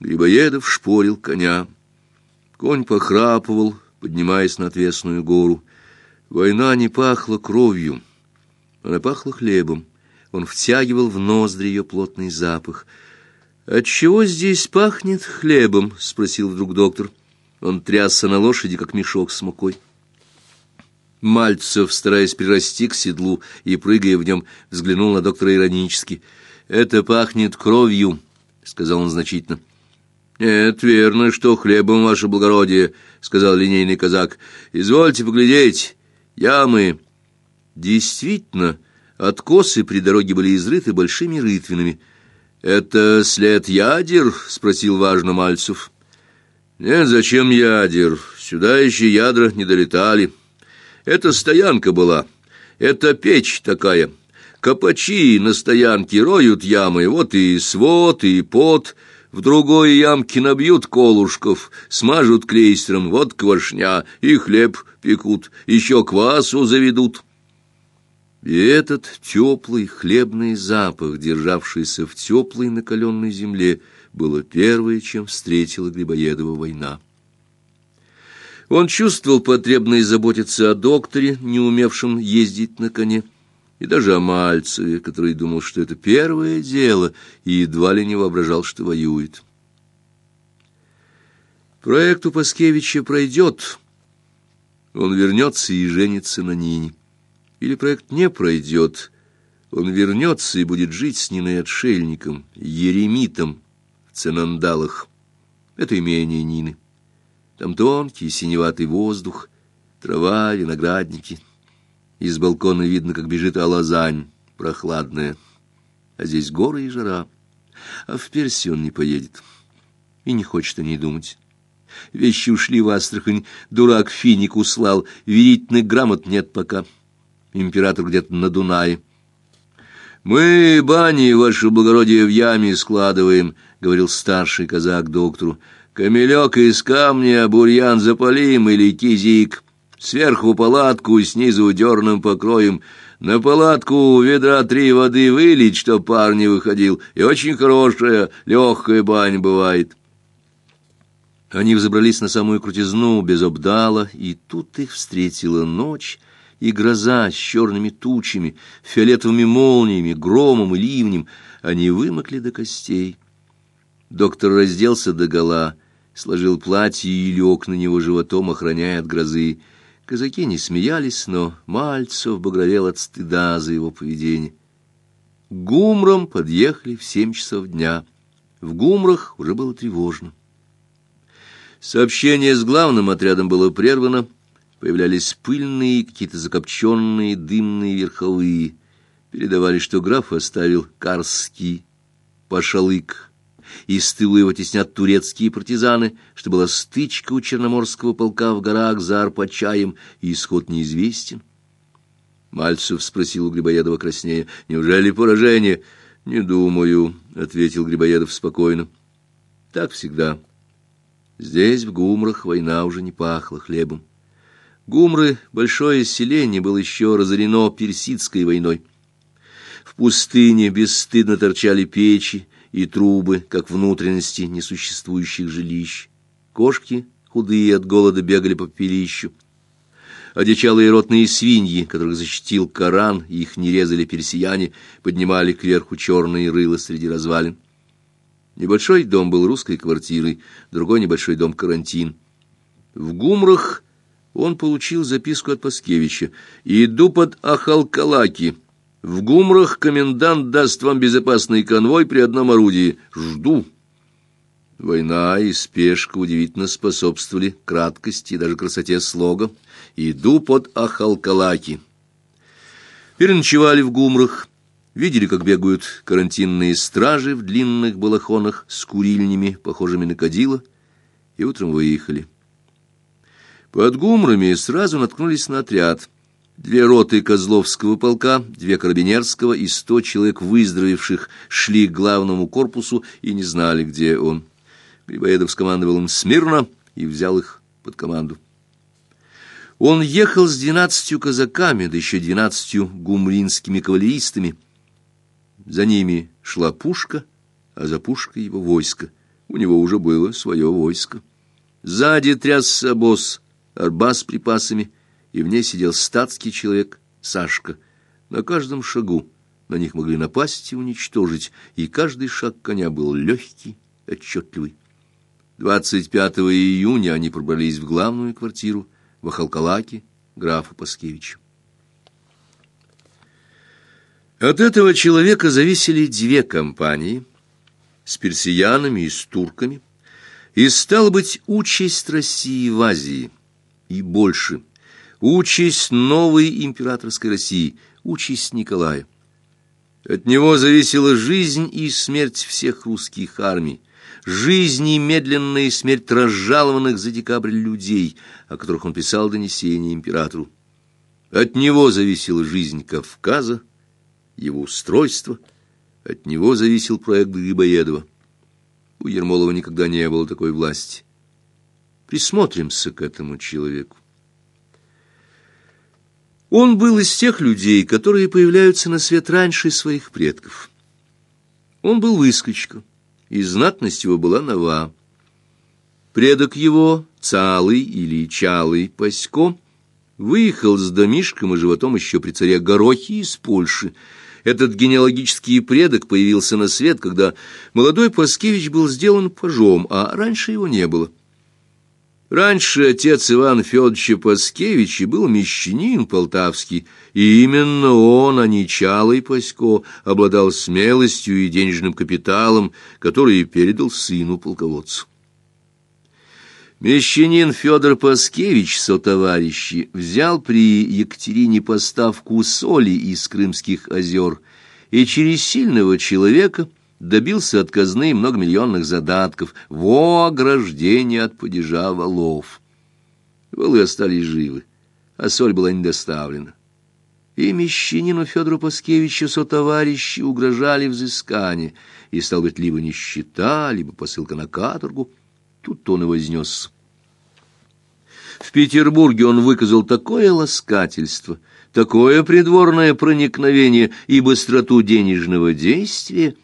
Грибоедов шпорил коня. Конь похрапывал, поднимаясь на отвесную гору. Война не пахла кровью, она пахла хлебом. Он втягивал в ноздри ее плотный запах. «Отчего здесь пахнет хлебом?» — спросил вдруг доктор. Он трясся на лошади, как мешок с мукой. Мальцев, стараясь прирасти к седлу и прыгая в нем, взглянул на доктора иронически. «Это пахнет кровью», — сказал он значительно. «Нет, верно, что хлебом, ваше благородие», — сказал линейный казак. «Извольте поглядеть, ямы». Действительно, откосы при дороге были изрыты большими рытвинами. «Это след ядер?» — спросил важно Мальцев. «Нет, зачем ядер? Сюда еще ядра не долетали. Это стоянка была, это печь такая. Копачи на стоянке роют ямы, вот и свод, и пот». В другой ямке набьют колушков, смажут клейстером, вот квашня, и хлеб пекут, еще квасу заведут. И этот теплый хлебный запах, державшийся в теплой накаленной земле, было первое, чем встретила Грибоедова война. Он чувствовал потребность заботиться о докторе, не умевшем ездить на коне, и даже о Мальцеве, который думал, что это первое дело, и едва ли не воображал, что воюет. Проект у Паскевича пройдет, он вернется и женится на Нине. Или проект не пройдет, он вернется и будет жить с Ниной отшельником, еремитом в Ценандалах. Это имение Нины. Там тонкий синеватый воздух, трава, виноградники — из балкона видно, как бежит алазань, прохладная. А здесь горы и жара. А в Персию он не поедет. И не хочет о ней думать. Вещи ушли в Астрахань, дурак финик услал, верительных грамот нет пока. Император где-то на Дунае. «Мы бани, ваше благородие, в яме складываем», — говорил старший казак доктору. «Камелек из камня, бурьян запалим или кизик». Сверху палатку, снизу дерным покроем. На палатку ведра три воды вылить, чтоб пар не выходил. И очень хорошая, легкая бань бывает. Они взобрались на самую крутизну, без обдала, и тут их встретила ночь и гроза с черными тучами, фиолетовыми молниями, громом и ливнем. Они вымокли до костей. Доктор разделся догола, сложил платье и лег на него животом, охраняя от грозы. Казаки не смеялись, но Мальцев багровел от стыда за его поведение. Гумром подъехали в семь часов дня. В Гумрах уже было тревожно. Сообщение с главным отрядом было прервано. Появлялись пыльные, какие-то закопченные, дымные верховые. Передавали, что граф оставил Карский, Пашалык, и с тыла его теснят турецкие партизаны, что была стычка у Черноморского полка в горах за Арпачаем, и исход неизвестен. Мальцев спросил у Грибоедова краснее, «Неужели поражение?» «Не думаю», — ответил Грибоедов спокойно. «Так всегда. Здесь, в Гумрах, война уже не пахла хлебом. Гумры, большое селение, было еще разорено персидской войной. В пустыне бесстыдно торчали печи, и трубы, как внутренности несуществующих жилищ. Кошки, худые от голода, бегали по пепелищу. Одичалые ротные свиньи, которых защитил Коран, и их не резали персияне, поднимали кверху черные рыла среди развалин. Небольшой дом был русской квартирой, другой небольшой дом — карантин. В Гумрах он получил записку от Паскевича. «Иду под Ахалкалаки». В Гумрах комендант даст вам безопасный конвой при одном орудии. Жду. Война и спешка удивительно способствовали краткости и даже красоте слога. Иду под Ахалкалаки. Переночевали в Гумрах. Видели, как бегают карантинные стражи в длинных балахонах с курильнями, похожими на кадила, и утром выехали. Под Гумрами сразу наткнулись на отряд — Две роты Козловского полка, две карабинерского и сто человек выздоровевших шли к главному корпусу и не знали, где он. Грибоедов скомандовал им смирно и взял их под команду. Он ехал с двенадцатью казаками, да еще двенадцатью гумринскими кавалеристами. За ними шла пушка, а за пушкой его войско. у него уже было свое войско. Сзади трясся босс, арба с припасами, и в ней сидел статский человек Сашка. На каждом шагу на них могли напасть и уничтожить, и каждый шаг коня был легкий, отчетливый. 25 июня они пробрались в главную квартиру в Ахалкалаке графа Паскевича. От этого человека зависели две компании с персиянами и с турками, и стал быть участь России в Азии, и больше, участь новой императорской России, участь Николая. От него зависела жизнь и смерть всех русских армий, жизнь и медленная смерть разжалованных за декабрь людей, о которых он писал донесение императору. От него зависела жизнь Кавказа, его устройство, от него зависел проект Грибоедова. У Ермолова никогда не было такой власти. Присмотримся к этому человеку. Он был из тех людей, которые появляются на свет раньше своих предков. Он был выскочка, и знатность его была нова. Предок его, Цалый или Чалый Пасько, выехал с домишком и животом еще при царе Горохе из Польши, этот генеалогический предок появился на свет, когда молодой Паскевич был сделан пажом, а раньше его не было. Раньше отец Иван Федоровича Паскевича был мещанин полтавский, и именно он, а не Чалый Пасько, обладал смелостью и денежным капиталом, который передал сыну полководцу. Мещанин Федор Паскевич, сотоварищи, взял при Екатерине поставку соли из Крымских озер и через сильного человека добился от казны многомиллионных задатков во ограждение от падежа валов. Валы остались живы, а соль была не доставлена. И мещанину Федору Паскевичу сотоварищи угрожали взыскание, и, стал быть, либо нищета, либо посылка на каторгу — Тут он и вознесся. В Петербурге он выказал такое ласкательство, такое придворное проникновение и быстроту денежного действия,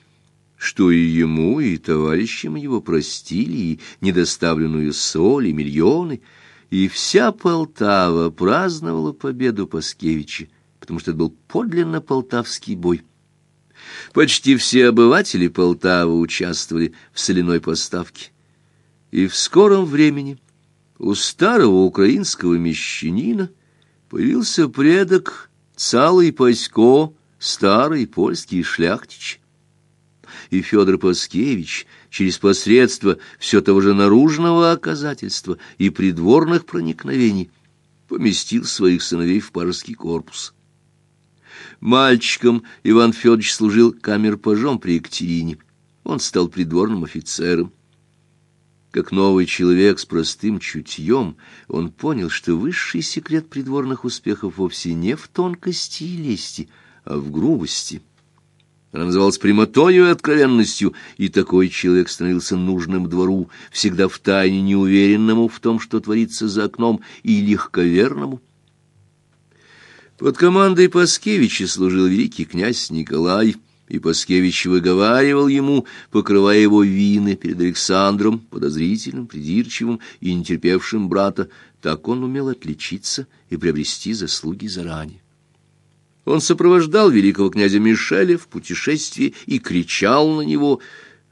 что и ему, и товарищам его простили и недоставленную соль, и миллионы, и вся Полтава праздновала победу Паскевича, потому что это был подлинно полтавский бой. Почти все обыватели Полтавы участвовали в соляной поставке. И в скором времени у старого украинского мещанина появился предок Цалый Пасько, старый польский шляхтич. И Федор Паскевич через посредство все того же наружного оказательства и придворных проникновений поместил своих сыновей в пажеский корпус. Мальчиком Иван Федорович служил камер-пажом при Екатерине. Он стал придворным офицером. Как новый человек с простым чутьем, он понял, что высший секрет придворных успехов вовсе не в тонкости и лести, а в грубости. Она называлась прямотою и откровенностью, и такой человек становился нужным двору, всегда втайне неуверенному в том, что творится за окном, и легковерному. Под командой Паскевича служил великий князь Николай, и Паскевич выговаривал ему, покрывая его вины перед Александром, подозрительным, придирчивым и нетерпевшим брата, так он умел отличиться и приобрести заслуги заранее. Он сопровождал великого князя Мишеля в путешествии и кричал на него.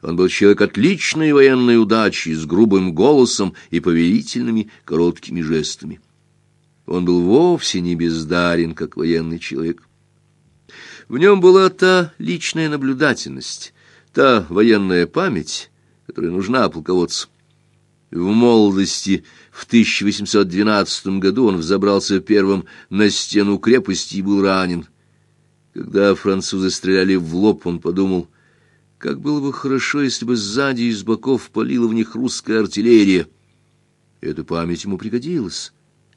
Он был человек отличной военной удачи, с грубым голосом и повелительными короткими жестами. Он был вовсе не бездарен, как военный человек. В нем была та личная наблюдательность, та военная память, которая нужна полководцу. В молодости, в 1812 году, он взобрался первым на стену крепости и был ранен. Когда французы стреляли в лоб, он подумал, как было бы хорошо, если бы сзади и с боков полила в них русская артиллерия. Эта память ему пригодилась.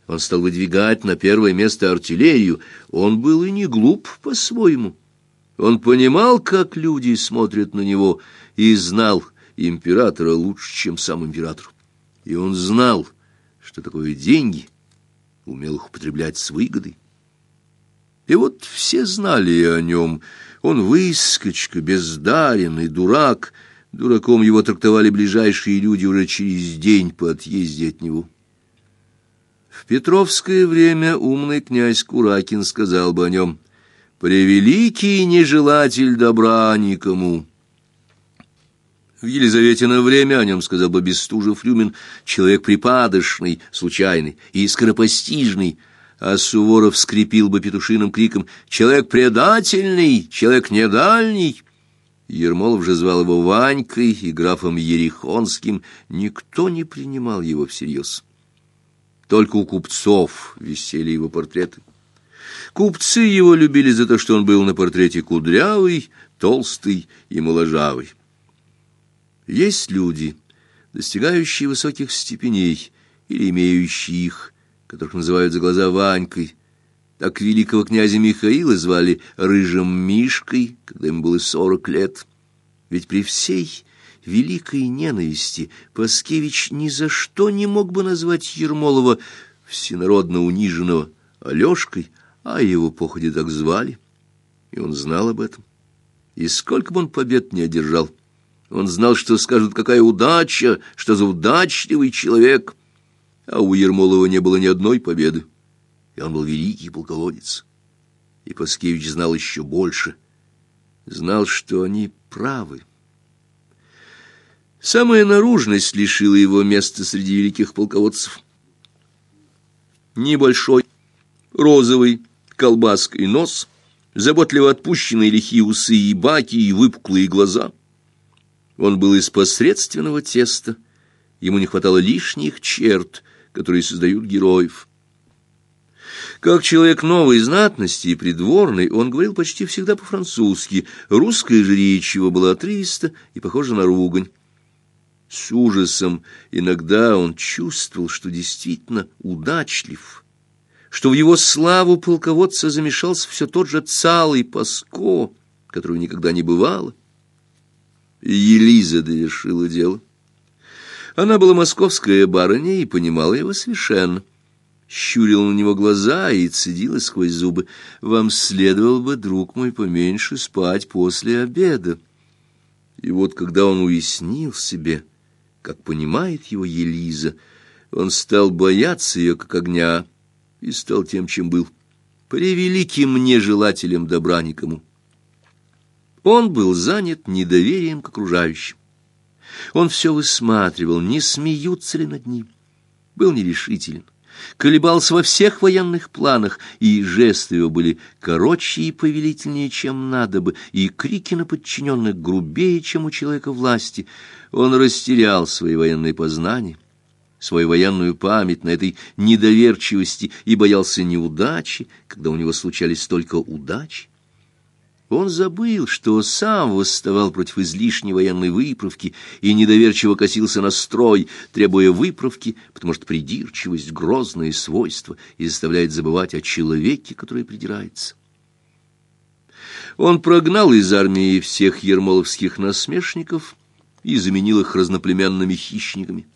Он стал выдвигать на первое место артиллерию. Он был и не глуп по-своему. Он понимал, как люди смотрят на него, и знал императора лучше, чем сам император. И он знал, что такое деньги, умел их употреблять с выгодой. И вот все знали о нем. Он выскочка, бездаренный, дурак, Дураком его трактовали ближайшие люди уже через день по отъезде от него. В Петровское время умный князь Куракин сказал бы о нем «Превеликий нежелатель добра никому». В Елизаветино время о нем сказал бы Бестужев Рюмин «человек припадочный, случайный и скоропостижный», а Суворов скрипил бы петушиным криком «человек предательный, человек недальний». Ермолов же звал его Ванькой и графом Ерехонским, никто не принимал его всерьез. Только у купцов висели его портреты. Купцы его любили за то, что он был на портрете кудрявый, толстый и моложавый. Есть люди, достигающие высоких степеней или имеющие их, которых называют за глаза Ванькой. Так великого князя Михаила звали Рыжим Мишкой, когда ему было сорок лет. Ведь при всей великой ненависти Паскевич ни за что не мог бы назвать Ермолова всенародно униженного Алешкой, а его походе так звали, и он знал об этом. И сколько бы он побед не одержал, он знал, что скажут, какая удача, что за удачливый человек, а у Ермолова не было ни одной победы, и он был великий полководец. И Паскевич знал еще больше, знал, что они правы. Самая наружность лишила его места среди великих полководцев. Небольшой, розовый, колбаской нос, заботливо отпущенные лихие усы и баки, и выпуклые глаза. Он был из посредственного теста, ему не хватало лишних черт, которые создают героев. Как человек новой знатности и придворный, он говорил почти всегда по-французски, русская же речь его была отрывиста и похожа на ругань. С ужасом иногда он чувствовал, что действительно удачлив, что в его славу полководца замешался все тот же цалый Паско, которого никогда не бывало. Елиза довершила дело. Она была московская барыня и понимала его совершенно. Щурила на него глаза и цедила сквозь зубы. «Вам следовало бы, друг мой, поменьше спать после обеда». И вот когда он уяснил себе как понимает его Елиза, он стал бояться ее, как огня, и стал тем, чем был, превеликим нежелателем добра никому. Он был занят недоверием к окружающим. Он все высматривал, не смеются ли над ним. Был нерешителен колебался во всех военных планах, и жесты его были короче и повелительнее, чем надо бы, и крики на подчиненных грубее, чем у человека власти. Он растерял свои военные познания, свою военную память на этой недоверчивости и боялся неудачи, когда у него случались только удачи. Он забыл, что сам восставал против излишней военной выправки и недоверчиво косился на строй, требуя выправки, потому что придирчивость — грозное свойство и заставляет забывать о человеке, который придирается. Он прогнал из армии всех ермоловских насмешников и заменил их разноплеменными хищниками.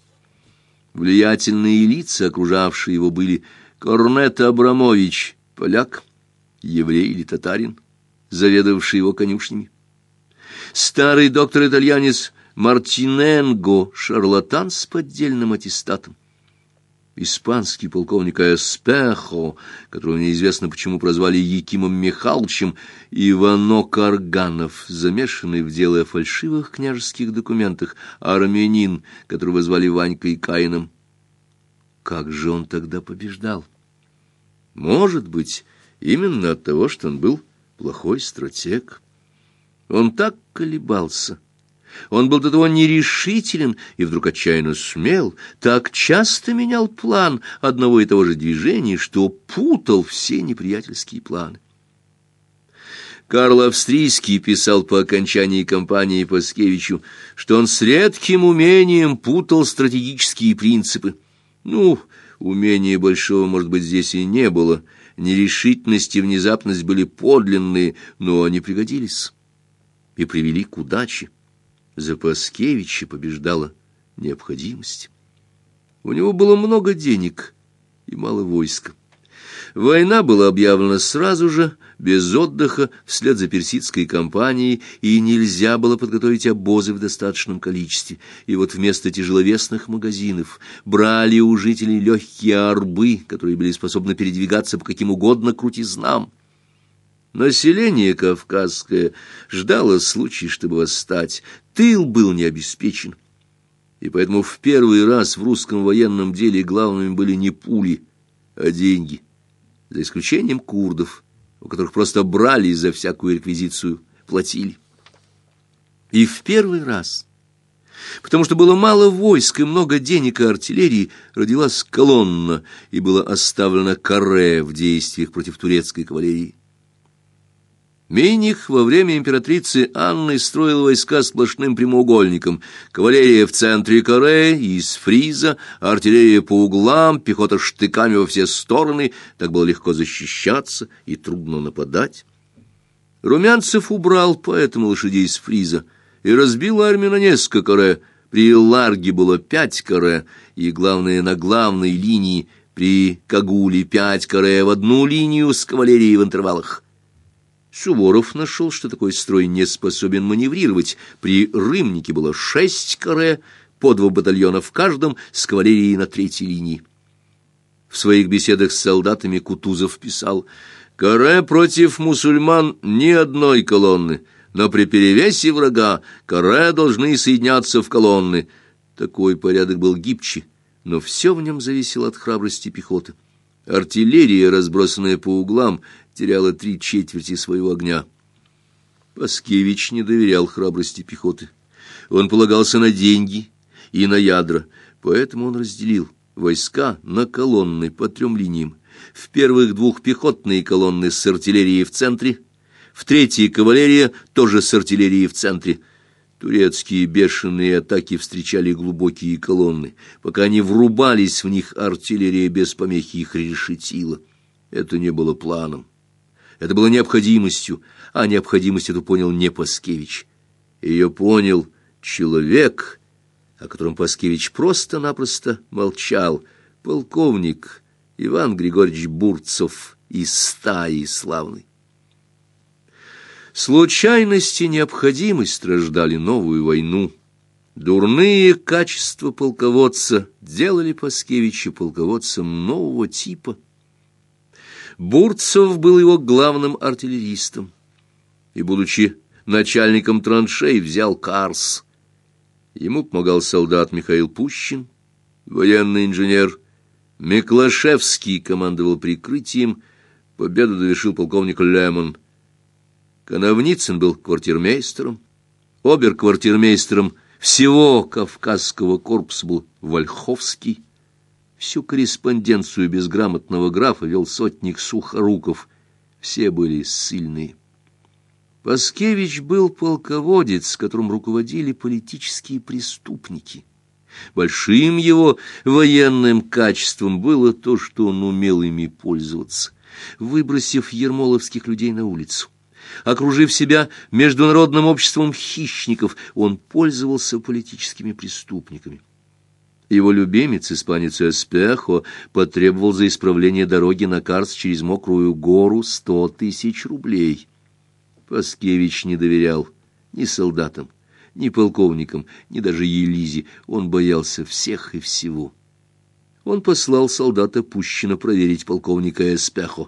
Влиятельные лица, окружавшие его, были Корнет Абрамович, поляк, еврей или татарин, заведовавший его конюшнями. Старый доктор-итальянец Мартиненго, шарлатан с поддельным аттестатом. Испанский полковник Эспехо, которого неизвестно почему прозвали Якимом Михайловичем, Ивано Карганов, замешанный в дело о фальшивых княжеских документах, армянин, которого звали Ванькой Каином. Как же он тогда побеждал? Может быть, именно от того, что он был плохой стратег. Он так колебался. Он был до того нерешителен и вдруг отчаянно смел, так часто менял план одного и того же движения, что путал все неприятельские планы. Карл Австрийский писал по окончании кампании Паскевичу, что он с редким умением путал стратегические принципы. Ну, умения большого, может быть, здесь и не было — Нерешительность и внезапность были подлинные, но они пригодились и привели к удаче. За Паскевича побеждала необходимость. У него было много денег и мало войска. Война была объявлена сразу же, без отдыха, вслед за персидской кампанией, и нельзя было подготовить обозы в достаточном количестве. И вот вместо тяжеловесных магазинов брали у жителей легкие арбы, которые были способны передвигаться по каким угодно крутизнам. Население кавказское ждало случая, чтобы восстать. Тыл был не обеспечен. И поэтому в первый раз в русском военном деле главными были не пули, а деньги. За исключением курдов, у которых просто брали за всякую реквизицию, платили. И в первый раз, потому что было мало войск и много денег и артиллерии, родилась колонна и была оставлена каре в действиях против турецкой кавалерии. Миних во время императрицы Анны строил войска сплошным прямоугольником. Кавалерия в центре каре, из фриза, артиллерия по углам, пехота штыками во все стороны. Так было легко защищаться и трудно нападать. Румянцев убрал поэтому лошадей из фриза и разбил армию на несколько каре. При Ларге было пять каре, и, главное, на главной линии при Кагуле пять каре в одну линию с кавалерией в интервалах. Суворов нашел, что такой строй не способен маневрировать. При Рымнике было шесть каре, по два батальона в каждом, с кавалерией на третьей линии. В своих беседах с солдатами Кутузов писал «Каре против мусульман ни одной колонны, но при перевесе врага каре должны соединяться в колонны». Такой порядок был гибче, но все в нем зависело от храбрости пехоты. Артиллерия, разбросанная по углам, теряла три четверти своего огня. Паскевич не доверял храбрости пехоты. Он полагался на деньги и на ядра, поэтому он разделил войска на колонны по трем линиям. В первых двух пехотные колонны с артиллерией в центре, в третьей кавалерия тоже с артиллерией в центре. Турецкие бешеные атаки встречали глубокие колонны. Пока они врубались в них, артиллерия без помехи их решетила. Это не было планом. Это было необходимостью, а необходимость эту понял не Паскевич. Ее понял человек, о котором Паскевич просто-напросто молчал, полковник Иван Григорьевич Бурцев из стаи славной. Случайность и необходимость страждали новую войну. Дурные качества полководца делали Паскевича полководцем нового типа – Бурцев был его главным артиллеристом и, будучи начальником траншей, взял Карс. Ему помогал солдат Михаил Пущин, военный инженер. Миклашевский командовал прикрытием, победу довершил полковник Лемон. Коновницын был квартирмейстером, обер-квартирмейстером всего Кавказского корпуса был Вольховский, Всю корреспонденцию безграмотного графа вел сотник Сухоруков. Все были сильные. Паскевич был полководец, которым руководили политические преступники. Большим его военным качеством было то, что он умел ими пользоваться, выбросив ермоловских людей на улицу. Окружив себя международным обществом хищников, он пользовался политическими преступниками. Его любимец, испанец Эспехо, потребовал за исправление дороги на Карс через Мокрую гору сто тысяч рублей. Паскевич не доверял ни солдатам, ни полковникам, ни даже Елизе. Он боялся всех и всего. Он послал солдата Пущина проверить полковника Эспехо.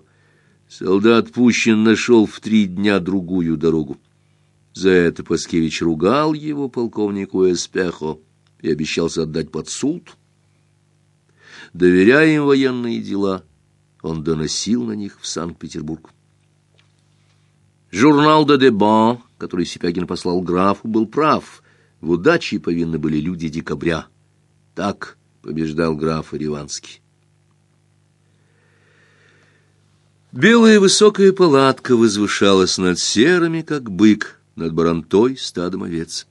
Солдат Пущин нашел в три дня другую дорогу. За это Паскевич ругал его полковнику Эспехо и обещался отдать под суд. Доверяя им военные дела, он доносил на них в Санкт-Петербург. Журнал «Де Дебан», который Сипягин послал графу, был прав. В удаче повинны были люди декабря. Так побеждал граф Ириванский. Белая высокая палатка возвышалась над серыми, как бык, над барантой стадом овец.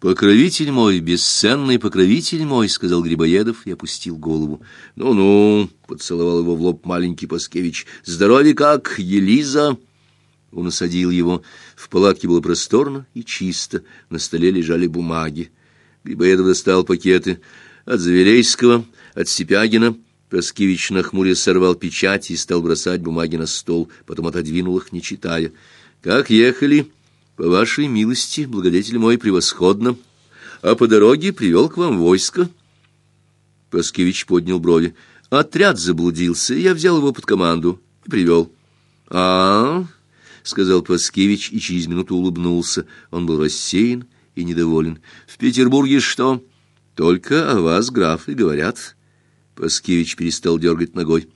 «Покровитель мой, бесценный покровитель мой», — сказал Грибоедов и опустил голову. «Ну-ну», — поцеловал его в лоб маленький Паскевич, — «здоровье как, Елиза?» Он осадил его. В палатке было просторно и чисто, на столе лежали бумаги. Грибоедов достал пакеты от Заверейского, от Сипягина, Проскевич нахмурясь сорвал печать и стал бросать бумаги на стол, потом отодвинул их, не читая. «Как ехали? По вашей милости, благодетель мой, превосходно. А по дороге привел к вам войско». Проскевич поднял брови. «Отряд заблудился, я взял его под команду и привел». «А-а-а!» — сказал Паскевич и через минуту улыбнулся. Он был рассеян и недоволен. «В Петербурге что?» «Только о вас, граф, и говорят». Паскевич перестал дергать ногой.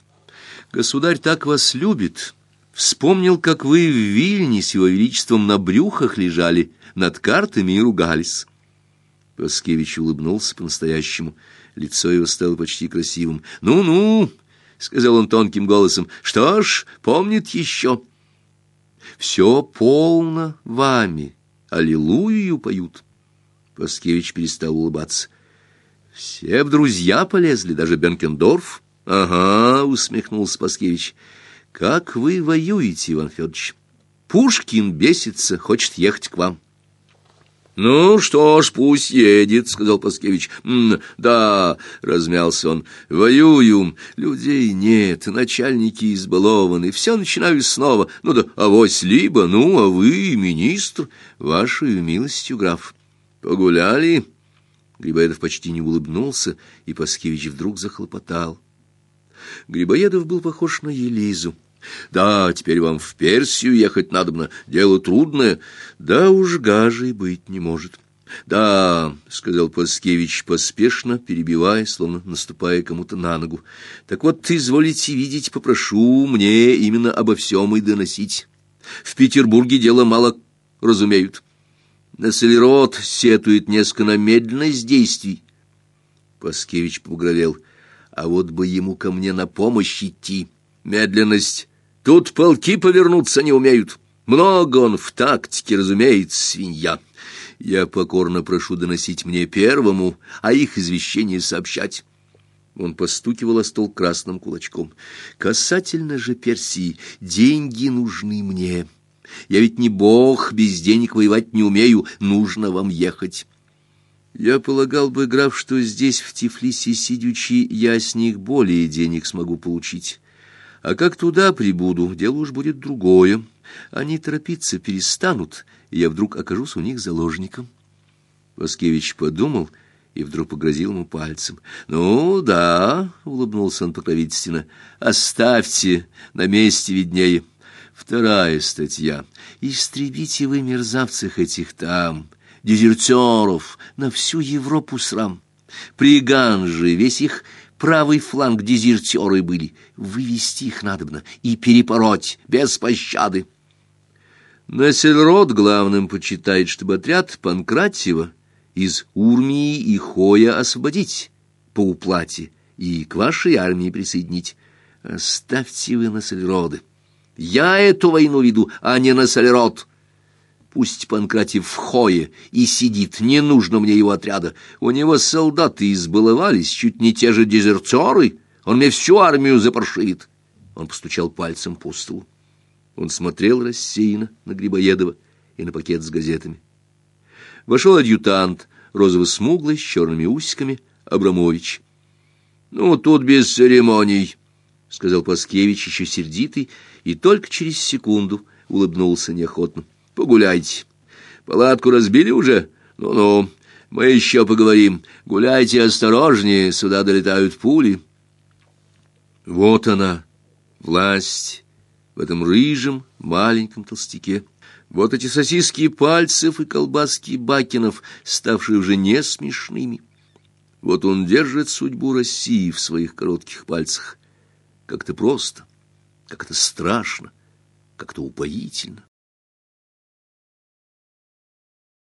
«Государь так вас любит. Вспомнил, как вы в Вильне с его величеством на брюхах лежали, над картами и ругались». Паскевич улыбнулся по-настоящему. Лицо его стало почти красивым. «Ну-ну!» — сказал он тонким голосом. «Что ж, помнит еще?» «Все полно вами. Аллилуйю поют». Паскевич перестал улыбаться. Все в друзья полезли, даже Бенкендорф. Ага, усмехнулся Паскевич. Как вы воюете, Иван Федорович? Пушкин бесится, хочет ехать к вам. «Ну что ж, пусть едет», — сказал Паскевич. «М «Да», — размялся он, — «воюю, людей нет, начальники избалованы, все начинаю снова. Ну да авось либо, ну, а вы, министр, вашей милостью, граф, погуляли?» Грибоедов почти не улыбнулся, и Паскевич вдруг захлопотал. Грибоедов был похож на Елизу. «Да, теперь вам в Персию ехать надобно, дело трудное. Да уж гажей быть не может». «Да», — сказал Паскевич, поспешно перебивая, словно наступая кому-то на ногу. «Так вот, изволите видеть, попрошу мне именно обо всем и доносить. В Петербурге дело мало разумеют. Населерот сетует несколько на медленность действий. Паскевич погровел. А вот бы ему ко мне на помощь идти. Медленность. Тут полки повернуться не умеют. Много он в тактике, разумеется, свинья. Я покорно прошу доносить мне первому, а их извещение сообщать. Он постукивал о стол красным кулачком. Касательно же Персии, деньги нужны мне. Я ведь не бог, без денег воевать не умею, нужно вам ехать. Я полагал бы, граф, что здесь, в Тифлисе сидячи, я с них более денег смогу получить. А как туда прибуду, дело уж будет другое. Они торопиться перестанут, и я вдруг окажусь у них заложником. Васкевич подумал и вдруг погрозил ему пальцем. «Ну, да», — улыбнулся он покровительственно, — «оставьте, на месте виднее». Вторая статья. Истребите вы мерзавцев этих там, дезертеров, на всю Европу срам. При Ганже весь их правый фланг дезертеры были. Вывести их надобно и перепороть без пощады. Нассельрод главным почитает, чтобы отряд Панкратьева из Урмии и Хоя освободить по уплате и к вашей армии присоединить. Оставьте вы Нассельроды. Я эту войну веду, а не на Солерот. Пусть Панкратив в хое и сидит, не нужно мне его отряда. У него солдаты избаловались, чуть не те же дезертеры. Он мне всю армию запаршивит. Он постучал пальцем по столу. Он смотрел рассеянно на Грибоедова и на пакет с газетами. Вошел адъютант, розово-смуглый, с черными усиками, Абрамович. «Ну, тут без церемоний», — сказал Паскевич, еще сердитый, и только через секунду улыбнулся неохотно. «Погуляйте. Палатку разбили уже? Ну-ну, мы еще поговорим. Гуляйте осторожнее, сюда долетают пули». Вот она, власть, в этом рыжем маленьком толстяке. Вот эти сосиски пальцев и колбаски Бакинов, ставшие уже не смешными. Вот он держит судьбу России в своих коротких пальцах. Как-то просто, как-то страшно, как-то упоительно.